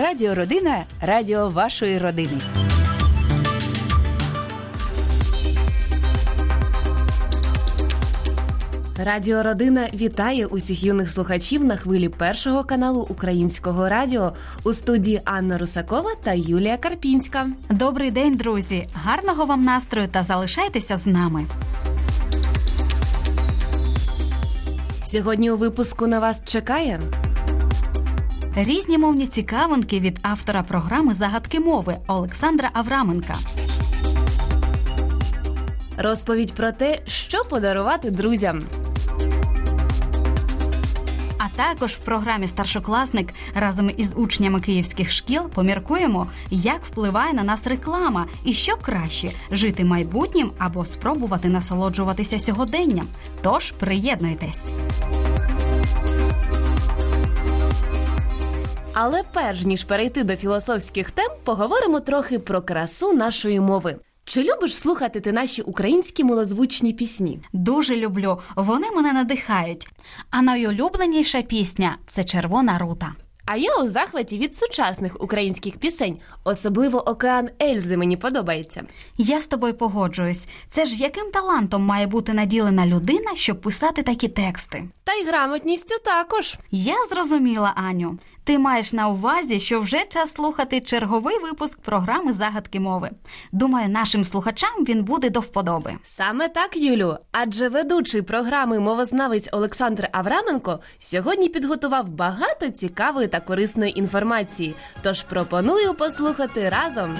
Радіо Родина радіо вашої родини. Радіо Родина вітає усіх юних слухачів на хвилі першого каналу Українського радіо у студії Анна Русакова та Юлія Карпінська. Добрий день, друзі! Гарного вам настрою та залишайтеся з нами. Сьогодні у випуску на вас чекає різні мовні цікавинки від автора програми Загадки мови Олександра Авраменка. Розповідь про те, що подарувати друзям. А також в програмі Старшокласник разом із учнями київських шкіл поміркуємо, як впливає на нас реклама і що краще жити майбутнім або спробувати насолоджуватися сьогоденням. Тож приєднуйтесь. Але перш ніж перейти до філософських тем, поговоримо трохи про красу нашої мови. Чи любиш слухати ти наші українські милозвучні пісні? Дуже люблю. Вони мене надихають. А найулюбленіша пісня це Червона рута. А я у захваті від сучасних українських пісень, особливо океан Ельзи мені подобається. Я з тобою погоджуюсь. Це ж яким талантом має бути наділена людина, щоб писати такі тексти? Та й грамотністю також. Я зрозуміла, Аню. Ти маєш на увазі, що вже час слухати черговий випуск програми Загадки мови. Думаю, нашим слухачам він буде до вподоби. Саме так, Юлю. Адже ведучий програми мовознавець Олександр Авраменко сьогодні підготував багато цікавої та корисної інформації. Тож пропоную послухати разом.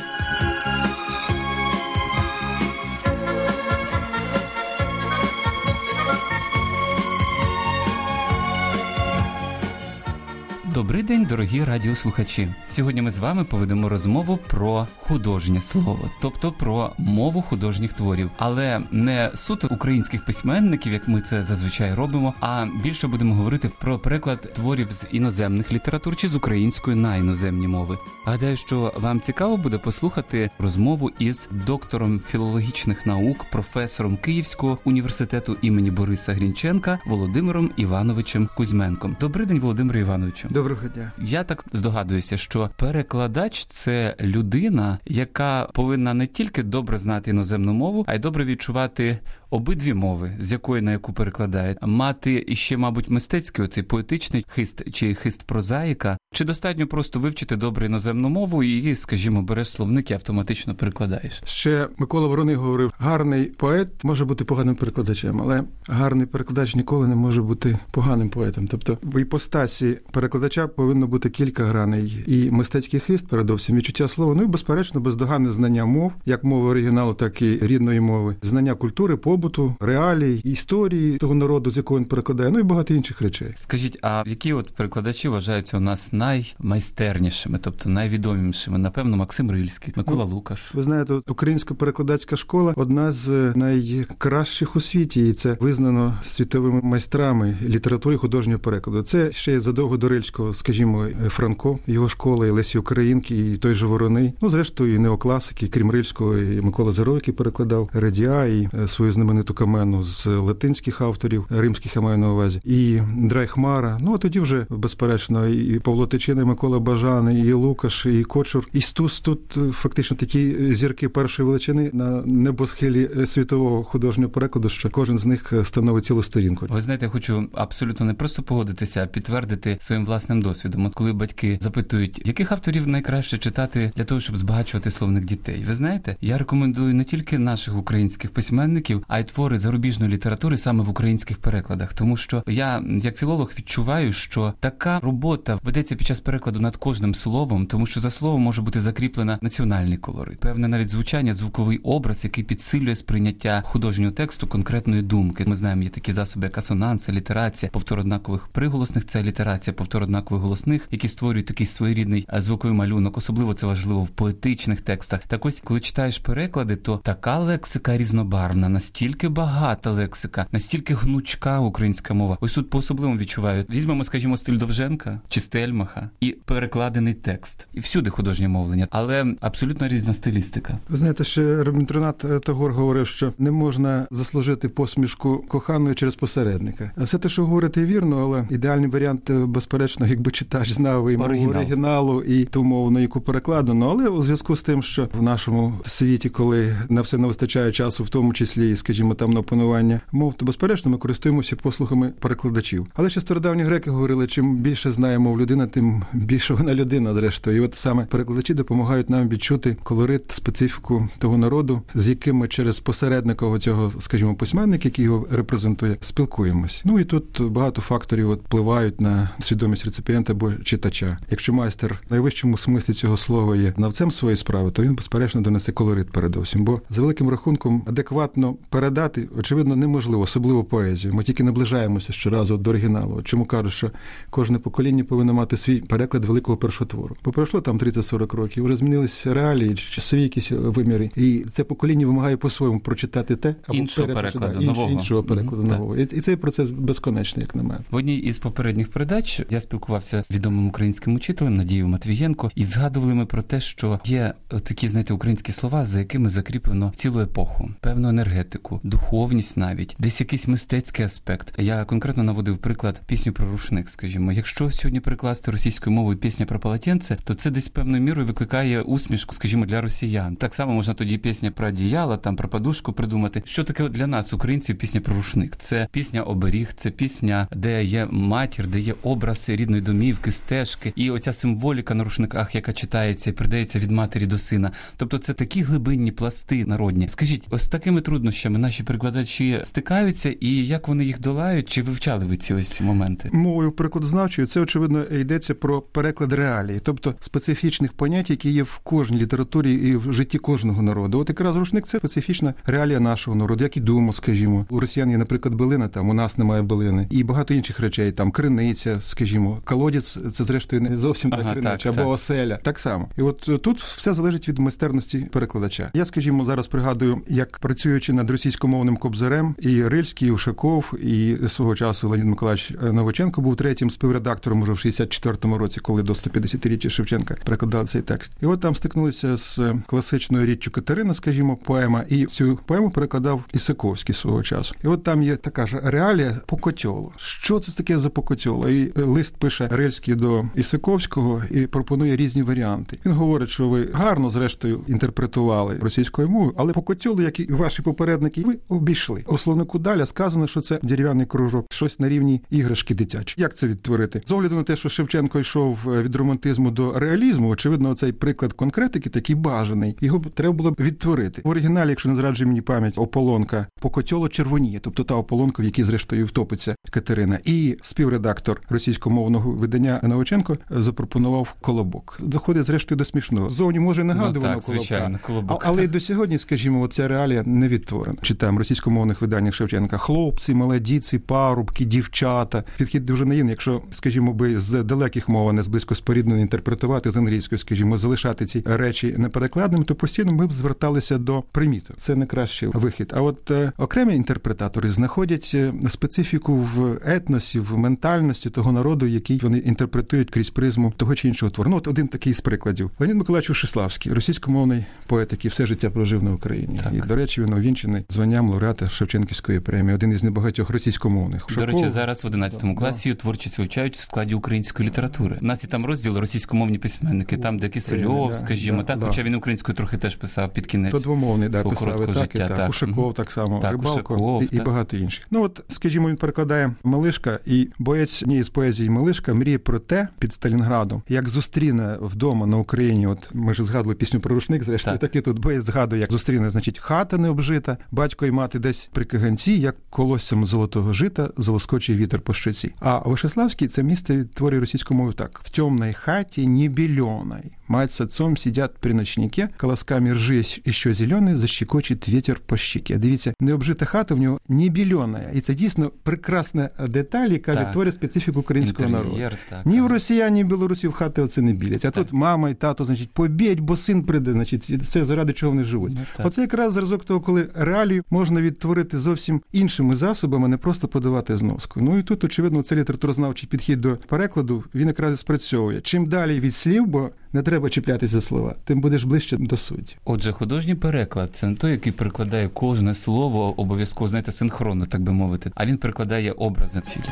Добрий день, дорогі радіослухачі. Сьогодні ми з вами поведемо розмову про художнє слово, тобто про мову художніх творів, але не суто українських письменників, як ми це зазвичай робимо. А більше будемо говорити про переклад творів з іноземних літератур чи з української на іноземні мови. Гадаю, що вам цікаво буде послухати розмову із доктором філологічних наук, професором Київського університету імені Бориса Грінченка Володимиром Івановичем Кузьменком. Добрий день, Володимир Івановичу. Доброго дня. Я так здогадуюся, що перекладач це людина, яка повинна не тільки добре знати іноземну мову, а й добре відчувати обидві мови, з якої на яку перекладає, мати іще, мабуть, мистецький оцей поетичний хист чи хист прозаїка, чи достатньо просто вивчити добре іноземну мову і, скажімо, береш словник і автоматично перекладаєш. Ще Микола Вороний говорив: гарний поет може бути поганим перекладачем, але гарний перекладач ніколи не може бути поганим поетом. Тобто в іпостасі перекладача повинно бути кілька граней і мистецький хист, передовсім відчуття слова. Ну і безперечно, бездоганне знання мов, як мови оригіналу, так і рідної мови, знання культури, побуту, реалій, історії того народу, з якого він перекладає, ну і багато інших речей. Скажіть, а які от перекладачі вважаються у нас наймайстернішими, тобто найвідомішими? Напевно, Максим Рильський, Микола ну, Лукаш. Ви знаєте, українська перекладацька школа одна з найкращих у світі, і це визнано світовими майстрами літератури і художнього перекладу. Це ще задовго до Рильського, скажімо, Франко, його школа, і Лесі Українки, і той же Вороний. Ну, зрештою, і неокласики, крім Рильського, і Микола Зеро, який перекладав Радіа і свою знамениту камену з латинських авторів, римських я маю на увазі, і Драйхмара. Ну а тоді вже безперечно і Павло Тичина, і Микола Бажан, і Лукаш, і Кочур. І Стус тут фактично такі зірки першої величини на небосхилі світового художнього перекладу, що кожен з них становить цілу сторінку. Ви знаєте, я хочу абсолютно не просто погодитися, а підтвердити своїм власним досвідом. От коли батьки запитують, яких авторів найкраще читати для того, щоб збагачувати словник дітей. Ви знаєте, я рекомендую не тільки наших українських письменників, а й твори зарубіжної літератури саме в українських перекладах, тому що я як філолог відчуваю, що така робота ведеться під час перекладу над кожним словом, тому що за словом може бути закріплена національний колорит, певне навіть звучання, звуковий образ, який підсилює сприйняття художнього тексту конкретної думки. Ми знаємо, є такі засоби, як асонанс, літерація, повтор однакових приголосних, це літерація, повтор однакових голосних, які створюють такий своєрідний звуковий малюнок. Особливо це важливо в поетичних текстах. Так ось, коли читаєш переклади, то така лексика різнобарвна, настільки багата лексика, настільки гнучка українська мова. Ось тут по особливому відчуваю. Візьмемо, скажімо, стиль Довженка чи Стельмаха і перекладений текст, і всюди художнє мовлення, але абсолютно різна стилістика. Ви знаєте, ще Ремінтронат Тагор говорив, що не можна заслужити посмішку коханої через посередника. Все те, що говорите, вірно, але ідеальний варіант, безперечно, якби читач знав і Оригінал. оригіналу, і ту мову, на яку перекладено. Але у зв'язку з тим, що в нашому світі, коли на все не вистачає часу, в тому числі, і, скажімо, там на опанування мов, то безперечно ми користуємося послугами перекладачів. Але ще стародавні греки говорили, чим більше знає мов людина, тим більше вона людина, зрештою. І от саме перекладачі допомагають нам відчути колорит, специфіку того народу, з яким ми через посередника цього, скажімо, письменника, який його репрезентує, спілкуємось. Ну і тут багато факторів от впливають на свідомість реципієнта або читача. Якщо майстер в найвищому смислі цього слова є знавцем своєї справи, то він безперечно донесе колорит передовсім. Бо за великим рахунком адекватно передати, очевидно, неможливо, особливо поезію. Ми тільки наближаємося щоразу до оригіналу. Чому кажуть, що кожне покоління повинно мати свій переклад великого першотвору. Бо пройшло там 30-40 років, вже змінилися реалії, часові якісь виміри, і це покоління вимагає по-своєму прочитати те або Іншого перекладу, Інш- нового. іншого перекладу так. нового. І, і цей процес безконечний, як на мене. В одній із попередніх передач я спілкувався з відомим українським учителем Надією Матвієнко, і згадували ми про те, що є е, такі, знаєте, українські слова, за якими закріплено цілу епоху, певну енергетику, духовність навіть, десь якийсь мистецький аспект. Я конкретно наводив приклад пісню про рушник. Скажімо, якщо сьогодні перекласти російською мовою пісня про полотенце, то це десь певною мірою викликає усмішку, скажімо, для росіян. Так само можна тоді пісня про одіяло, там про подушку придумати. Що таке для нас, українців, пісня про рушник? Це пісня оберіг, це пісня, де є матір, де є образи рідної домівки, стежки, і оця символіка на рушниках, яка читається і передається від матері до сина. Тобто, це такі глибинні пласти народні. Скажіть, ось такими труднощами наші перекладачі стикаються, і як вони їх долають? Чи вивчали ви ці ось моменти? Мовою перекладознавчою це очевидно йдеться про переклад реалії, тобто специфічних понять, які є в кожній літературі і в житті кожного народу. От якраз рушник це специфічна реалія нашого народу, як і дума, скажімо. У росіян є, наприклад, билина, там у нас немає билини, і багато інших речей, там криниця, скажімо, колодязь, це зрештою не зовсім та Ага, криниця, так, або так. оселя. Так само. І от тут все залежить від майстерності перекладача. Я, скажімо, зараз пригадую, як працюючи над російськомовним кобзарем, і Рильський, і Ушаков, і свого часу Леонід Миколаївич Новоченко був третім співредактором уже в 64-му році, коли до 150-річчя Шевченка перекладали цей текст. І от там стикнулися з класичною річчю Катерина, скажімо, поема, і цю поему перекладав Ісаковський свого часу. І от там є така ж реалія Покотьоло. Що це таке за Покотьоло? І лист пише Рильський до Ісаковського і пропонує різні варіанти. Він говорить, що ви гарно, зрештою, інтерпретували російською мовою, але Покотьоло, як і ваші попередники, ви обійшли. У словнику Даля сказано, що це дерев'яний кружок, щось на рівні іграшки дитячі. Як це відтворити? З огляду на те, що Шевченко йшов е, від романтизму до реалізму, очевидно, цей приклад конкретики такий бажаний. Його треба було б відтворити. В оригіналі, якщо не зраджує мені пам'ять, ополонка покотьоло червоніє, тобто та ополонка, в якій зрештою втопиться Катерина. І співредактор російськомовного видання Новоченко запропонував колобок. Доходить зрештою до смішного. Зовні може нагадувати Ну, колобка. звичайно, колобок. Але й до сьогодні, скажімо, ця реалія не відтворена. Читаємо російськомовних виданнях Шевченка. Хлопці, молодіці, парубки, дівчата. Підхід дуже наївний, якщо, скажімо, би з далеких мов, а не з близько споріднено інтерпретувати з англійської, скажімо, залишати ці речі неперекладними, то постійно ми б зверталися до приміту. Це не кращий вихід. А от е, окремі інтерпретатори знаходять е, специфіку в етносі, в ментальності того народу, який вони інтерпретують крізь призму того чи іншого твору. Ну, от один такий з прикладів. Леонід Миколаївич Вишеславський, російськомовний поет, який все життя прожив на Україні. Так. І, до речі, він увінчений званням лауреата Шевченківської премії, один із небагатьох російськомовних. До речі, зараз в 11 Да, класі творчість вивчають в складі української літератури. У нас є там розділ російськомовні письменники, там де Кисельов, скажімо, да, так, да. хоча він українською трохи теж писав під кінець. То двомовний да, писав, і так, і життя, так. так. Ушаков так само, Так, Рибалко Ушаков, і, і багато інших. Ну от, скажімо, він перекладає Малишка, і боєць однієї з поезії Малишка мріє про те під Сталінградом, як зустріне вдома на Україні. От ми ж згадували пісню про рушник, зрештою, Так. так. і тут боєць згадує, як зустріне, значить, хата не обжита, батько і мати десь при каганці, як колоссям золотого жита, залоскочий вітер по щоці. А Вишеславський це місце відтворює російську мову так: в темній хаті ні беленой. Мать с отцом сидят при ночнике, колосками ржи еще зеленый, защекочет ветер по щеке. Дивіться, необжита хата в нього не білена. І це дійсно прекрасна деталь, яка Так. відтворює специфіку українського народу. Так. Ні в. Росіяні, ні в Білорусі в хати оце не білять. А Так. тут мама і тато, значить, побіть, бо син прийде, значить, це заради чого вони живуть. Ну. Оце якраз зразок того, коли реалію можна відтворити зовсім іншими засобами, не просто подавати зноску. Ну і тут, очевидно, цей літературознавчий підхід до перекладу він якраз і спрацьовує. Чим далі від слів, бо не треба чіплятися за слова, тим будеш ближче до суті. Отже, художній переклад це не той, який перекладає кожне слово обов'язково, знаєте, синхронно, так би мовити, а він перекладає образи цілі.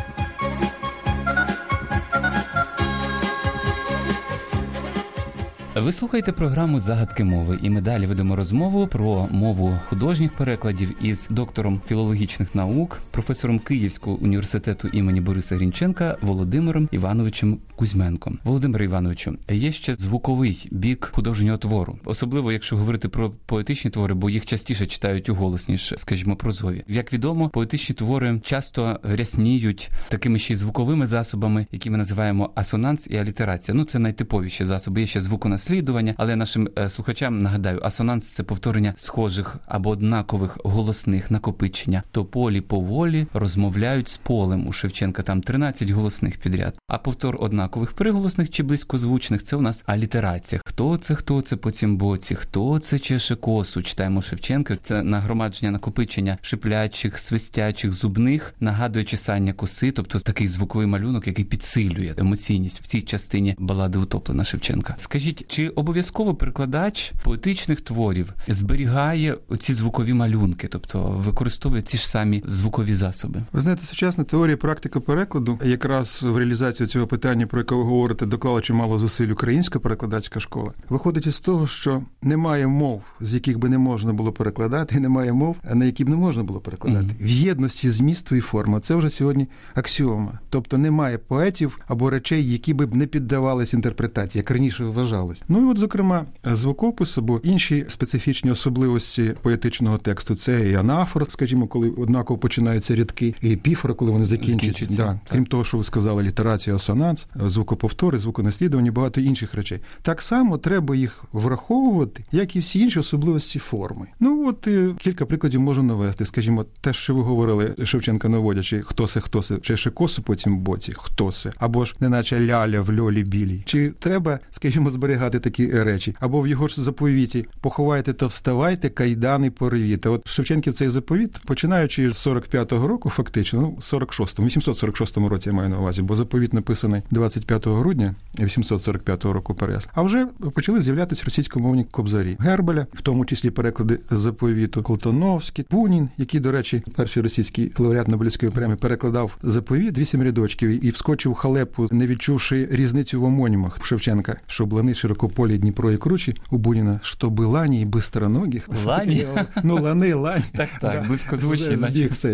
Ви слухаєте програму Загадки мови, і ми далі ведемо розмову про мову художніх перекладів із доктором філологічних наук, професором Київського університету імені Бориса Грінченка Володимиром Івановичем Кузьменком. Володимире Івановичу, є ще звуковий бік художнього твору, особливо якщо говорити про поетичні твори, бо їх частіше читають у голос, ніж, скажімо, прозові. Як відомо, поетичні твори часто рясніють такими ще й звуковими засобами, які ми називаємо асонанс і алітерація. Ну це найтиповіші засоби. Є ще звуконаслідування, але нашим е, слухачам нагадаю, асонанс це повторення схожих або однакових голосних накопичення. То полі поволі розмовляють з полем у Шевченка. Там 13 голосних підряд. А повтор однакових приголосних чи близькозвучних це у нас алітерація. Хто це, хто це по цім боці, хто це чеше косу? Читаємо Шевченка. Це нагромадження накопичення шиплячих, свистячих, зубних, нагадує чесання коси, тобто такий звуковий малюнок, який підсилює емоційність в цій частині балади утоплена Шевченка. Скажіть, чи обов'язково перекладач поетичних творів зберігає ці звукові малюнки, тобто використовує ці ж самі звукові засоби? Ви знаєте, сучасна теорія практика перекладу якраз в реалізацію цього питання, про яке ви говорите, доклала чимало зусиль українська перекладацька школа. Виходить із того, що немає мов, з яких би не можна було перекладати, і немає мов, на які б не можна було перекладати. Mm-hmm. В єдності змісту і форми це вже сьогодні аксіома. Тобто немає поетів або речей, які би не піддавались інтерпретації, як раніше вважалось. Ну і от, зокрема, звукопис або інші специфічні особливості поетичного тексту це і анафор, скажімо, коли однаково починаються рядки, і епіфора, коли вони закінчуються. Да. Крім того, що ви сказали, літерація, асонанс, звукоповтори, звуконаслідування, багато інших речей. Так само треба їх враховувати, як і всі інші особливості форми. Ну от кілька прикладів можу навести. Скажімо, те, що ви говорили, Шевченка наводячи, хто се, хто се, чи косу по цім боці, хто се, або ж неначе ляля в льолі білій. Чи треба, скажімо, зберігати такі речі, або в його ж заповіті поховайте та вставайте, кайдани поривіте. От Шевченків цей заповіт, починаючи з 45-го року, фактично, ну 46-му, 846 році я маю на увазі, бо заповіт написаний 25 грудня 845 року перес. А вже почали з'являтися російськомовні кобзарі Гербеля, в тому числі переклади заповіту Колтоновський, Бунін, який, до речі, перший російський лауреат Нобелівської премії перекладав заповіт вісім рядочків і вскочив халепу, не відчувши різницю в омонімах Шевченка, що блани широкополі Дніпро і кручі у Буніна, що лані і бистроногих. Лані? Ну, лани, лані. Так, так,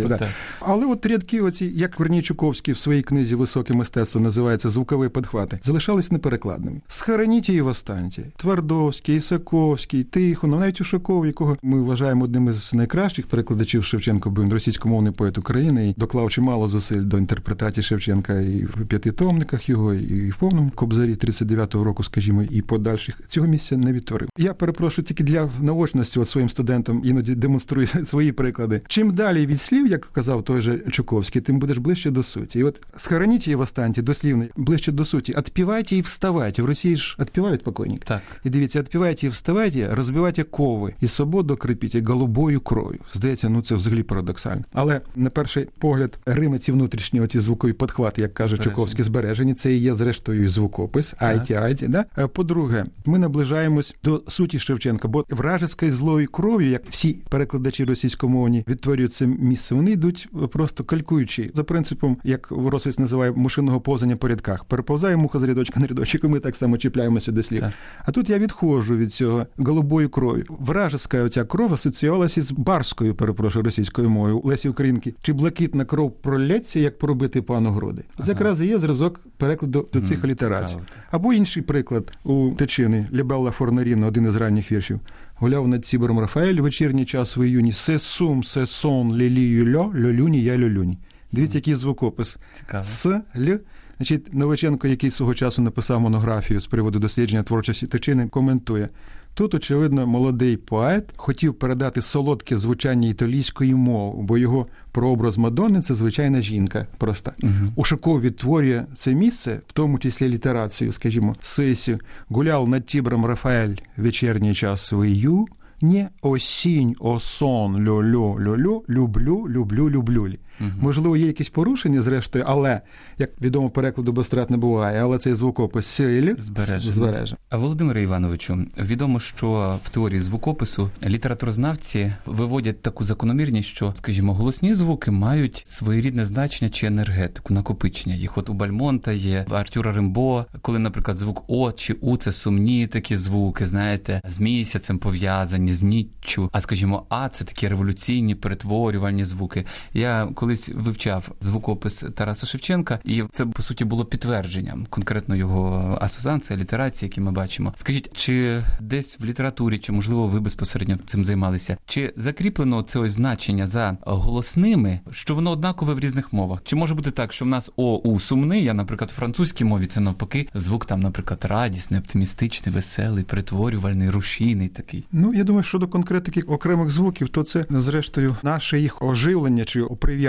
наче. Да. Але от рядки оці, як Корнійчуковський в своїй книзі Високе мистецтво називається звукові подхвати, залишались неперекладними. Схараніті і Востанті, Твардовський, Ісаковський, Тихонов, навіть Ушаков, якого ми вважаємо одним із найкращих перекладачів Шевченко, бо він російськомовний поет України і доклав чимало зусиль до інтерпретації Шевченка і в п'ятитомниках його, і в повному кобзарі 39-го року, скажімо, і подальших цього місця не відтворив. Я перепрошую тільки для наочності от своїм студентам іноді демонструю свої приклади. Чим далі від слів, як казав той же Чуковський, тим будеш ближче до суті. І от схороніті і в останті дослівно ближче до суті. Отпівайте і вставайте. В Росії ж отпівають покойник. Так. І дивіться, отпівайте і вставайте, розбивайте кови і свободу кріпіть голубою кров'ю. Здається, ну це взагалі парадоксально. Але на перший погляд, Рими ці внутрішні оці звукові подхвати, як каже збережені. Чуковський, збережені. Це і є зрештою звукопис. Айті, айті. Да? По-друге, ми наближаємось до суті Шевченка, бо вражеською злою кров'ю, як всі перекладачі російськомовні відтворюють це місце, вони йдуть просто калькуючи за принципом, як Росовець називає мушиного повзання по рядках. Переповзає муха з рядочка на рядочок, і ми так само чіпляємося до слів. Так. А тут я відходжу від цього голубою кров'ю. Вражеська оця кров асоціювалася з барською, перепрошую, російською мовою Лесі Українки. Чи блакитна кров пролється, як пробити пану груди? Ага. Це якраз і є зразок перекладу до цих алітерацій. Або інший приклад у течини Лібелла Форнаріна, один із ранніх віршів. Гуляв над Цібором Рафаель вечірній час в іюні. Се сум, се сон, лілію льо, льолюні, я льолюні. Дивіться, який звукопис. Цікаво. С, л. Значить, Новаченко, який свого часу написав монографію з приводу дослідження творчості тичини, коментує. Тут, очевидно, молодий поет хотів передати солодке звучання італійської мови, бо його прообраз Мадонни це звичайна жінка. Проста угу. Ушаков відтворює це місце, в тому числі літерацію, скажімо, сесію. Гуляв над Тібром Рафаель вечірній час вию, не осінь, осон, льо-льо, льо-льо, люблю, люблю, люблю. Мгм. Можливо, є якісь порушення, зрештою, але як відомо, перекладу без втрат не буває, але цей звукопис силі збережений. А Володимире Івановичу, відомо, що в теорії звукопису літературознавці виводять таку закономірність, що, скажімо, голосні звуки мають своєрідне значення чи енергетику, накопичення їх. От у Бальмонта є, в Артюра Римбо, коли, наприклад, звук О чи У це сумні такі звуки, знаєте, з місяцем пов'язані, з ніччю. А скажімо, А це такі революційні перетворювальні звуки. Я колись вивчав звукопис Тараса Шевченка, і це по суті було підтвердженням конкретно його асоціації, літерації, які ми бачимо. Скажіть, чи десь в літературі, чи можливо ви безпосередньо цим займалися? Чи закріплено це ось значення за голосними, що воно однакове в різних мовах? Чи може бути так, що в нас о у сумний, я, наприклад, в французькій мові це навпаки звук там, наприклад, радісний, оптимістичний, веселий, перетворювальний, рушійний такий. Ну, я думаю, щодо конкретики окремих звуків, то це зрештою наше їх оживлення чи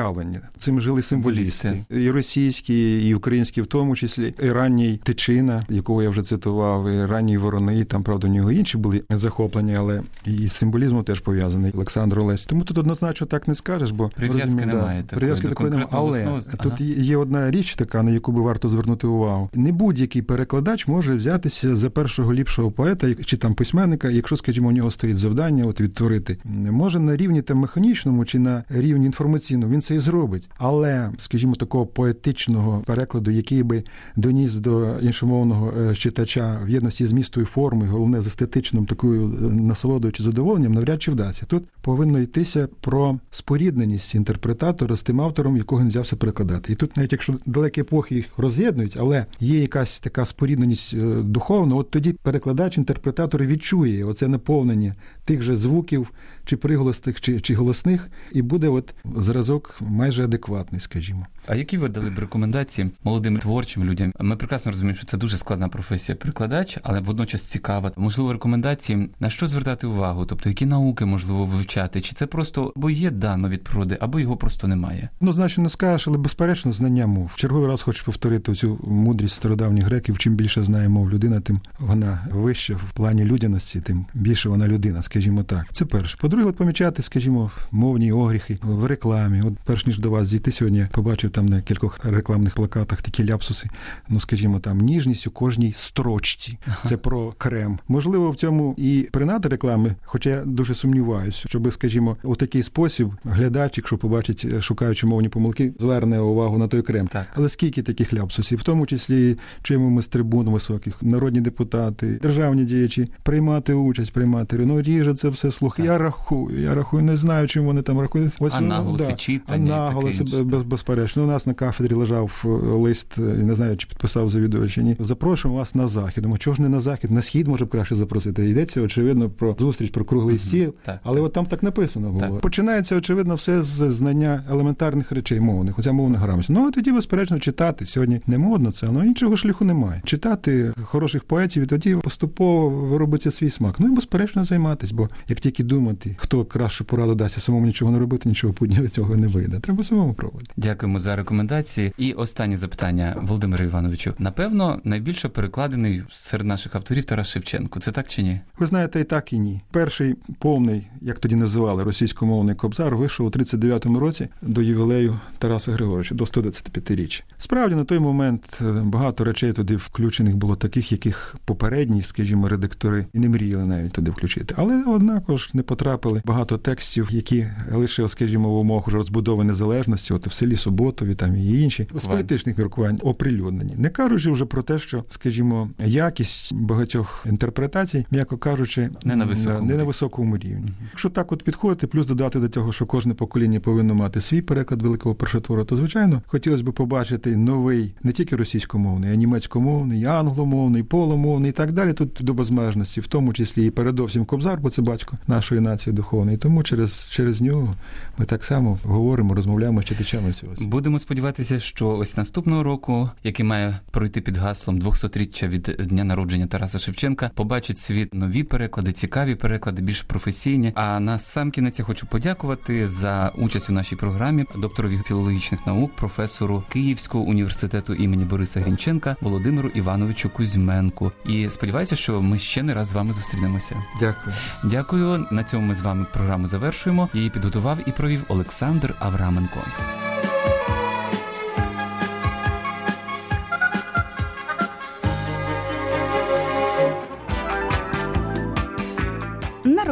оприв'явлення. Цим жили символісти. І російські, і українські, в тому числі, і ранній тичина, якого я вже цитував, і ранній ворони. Там правда у нього інші були захоплення, але і з символізмом теж пов'язаний Олександр Олесь. Тому тут однозначно так не скажеш, бо Прив'язки немає такої Прив'язки такої немає. Але голосного. тут є- є одна річ, така на яку би варто звернути увагу. Не будь-який перекладач може взятися за першого ліпшого поета чи там письменника, якщо, скажімо, у нього стоїть завдання, от відтворити. Може на рівні там механічному чи на рівні інформаційному він це і зробить. Але, скажімо, такого поетичного перекладу, який би доніс до іншомовного е, читача в єдності з містою форми, головне з естетичним такою е, насолодою чи задоволенням, навряд чи вдасться. Тут повинно йтися про спорідненість інтерпретатора з тим автором, якого він взявся перекладати. І тут, навіть якщо далекі епохи їх роз'єднують, але є якась така спорідненість е, духовна, от тоді перекладач, інтерпретатор відчує оце наповнення тих же звуків, чи приголосних, чи, чи голосних, і буде от зразок майже адекватний, скажімо. А які ви дали б рекомендації молодим творчим людям? Ми прекрасно розуміємо, що це дуже складна професія перекладач, але водночас цікава. Можливо, рекомендації на що звертати увагу? Тобто, які науки можливо вивчати? Чи це просто або є дано від природи, або його просто немає? Ну, значить, не скажеш, але безперечно знання мов. В черговий раз хочу повторити цю мудрість стародавніх греків. Чим більше знає мов людина, тим вона вища в плані людяності, тим більше вона людина, скажімо так. Це перше. По-друге, от помічати, скажімо, мовні огріхи в рекламі. От перш ніж до вас дійти сьогодні, побачив там на кількох рекламних плакатах такі ляпсуси. Ну, скажімо, там ніжність у кожній строчці. Це про крем. Можливо, в цьому і принада реклами, хоча я дуже сумніваюся, щоб, скажімо, у такий спосіб глядач, якщо побачить, е, шукаючи мовні помилки, зверне увагу на той крем. Так. Але скільки таких ляпсусів, в тому числі чуємо ми з трибун високих, народні депутати, державні діячі, приймати участь, приймати. Ну ріже це все слух. Так. Я рахую, я рахую, не знаю, чим вони там рахують. Ось, А наголоси да. читання А наголоси безперечно. У нас на кафедрі лежав е, лист, е, не знаю, чи підписав завідувач чи ні. Запрошуємо вас на захід. Думаю, чого ж не на захід? На схід може б краще запросити. Йдеться, очевидно, про зустріч, про круглий стіл. Так, Але от там так написано було. Так. Починається, очевидно, все з знання елементарних речей мовних, оця мовна грамотність. Ну а тоді, безперечно, читати. Сьогодні не модно це, але іншого шляху немає. Читати хороших поетів, і тоді поступово виробиться свій смак. Ну і безперечно займатися, бо як тільки думати, хто кращу пораду дасть, а самому нічого не робити, нічого путнього цього не вийде. Треба самому пробувати. Дякуємо за рекомендації. І останнє запитання, Володимиру Івановичу. Напевно, найбільше перекладений серед наших авторів Тарас Шевченко. Це так чи ні? Ви знаєте, і так, і ні. Перший повний, як тоді називали, російськомовний кобзар вийшов у 39-му році до ювілею Тараса Григоровича, до 125-річчя. Справді, на той момент е, багато речей туди включених було таких, яких попередні, скажімо, редактори і не мріяли навіть туди включити. Але однаково ж не потрапили багато текстів, які лише, скажімо, в умовах розбудови незалежності, от в селі Суботові там і інші з політичних міркувань оприлюднені. Не кажучи вже про те, що, скажімо, якість багатьох інтерпретацій, м'яко кажучи, Не на високому не на рівні. високому рівні. Якщо так от підходити, плюс додати до того, що кожне покоління повинно мати свій переклад великого першотвору, то звичайно хотілося б побачити новий не тільки російськомовний, а й німецькомовний, і англомовний, і поломовний і так далі. Тут до безмежності, в тому числі і передовсім Кобзар, бо це батько нашої нації духовної. Тому через, через нього ми так само говоримо, розмовляємо з читачами цього. світу. Будемо сподіватися, що ось наступного року, який має пройти під гаслом 200-річчя від дня народження Тараса Шевченка, побачить світ нові переклади, цікаві переклади, більш професійні. А на сам кінець я хочу подякувати за участь у нашій програмі докторові філологічних наук, професору Київського університету імені Бориса Грінченка Володимиру Івановичу Кузьменку. І сподіваюся, що ми ще не раз з вами зустрінемося. Дякую. Дякую. На цьому ми з вами програму завершуємо. Її підготував і провів Олександр Авраменко.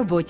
Роботі.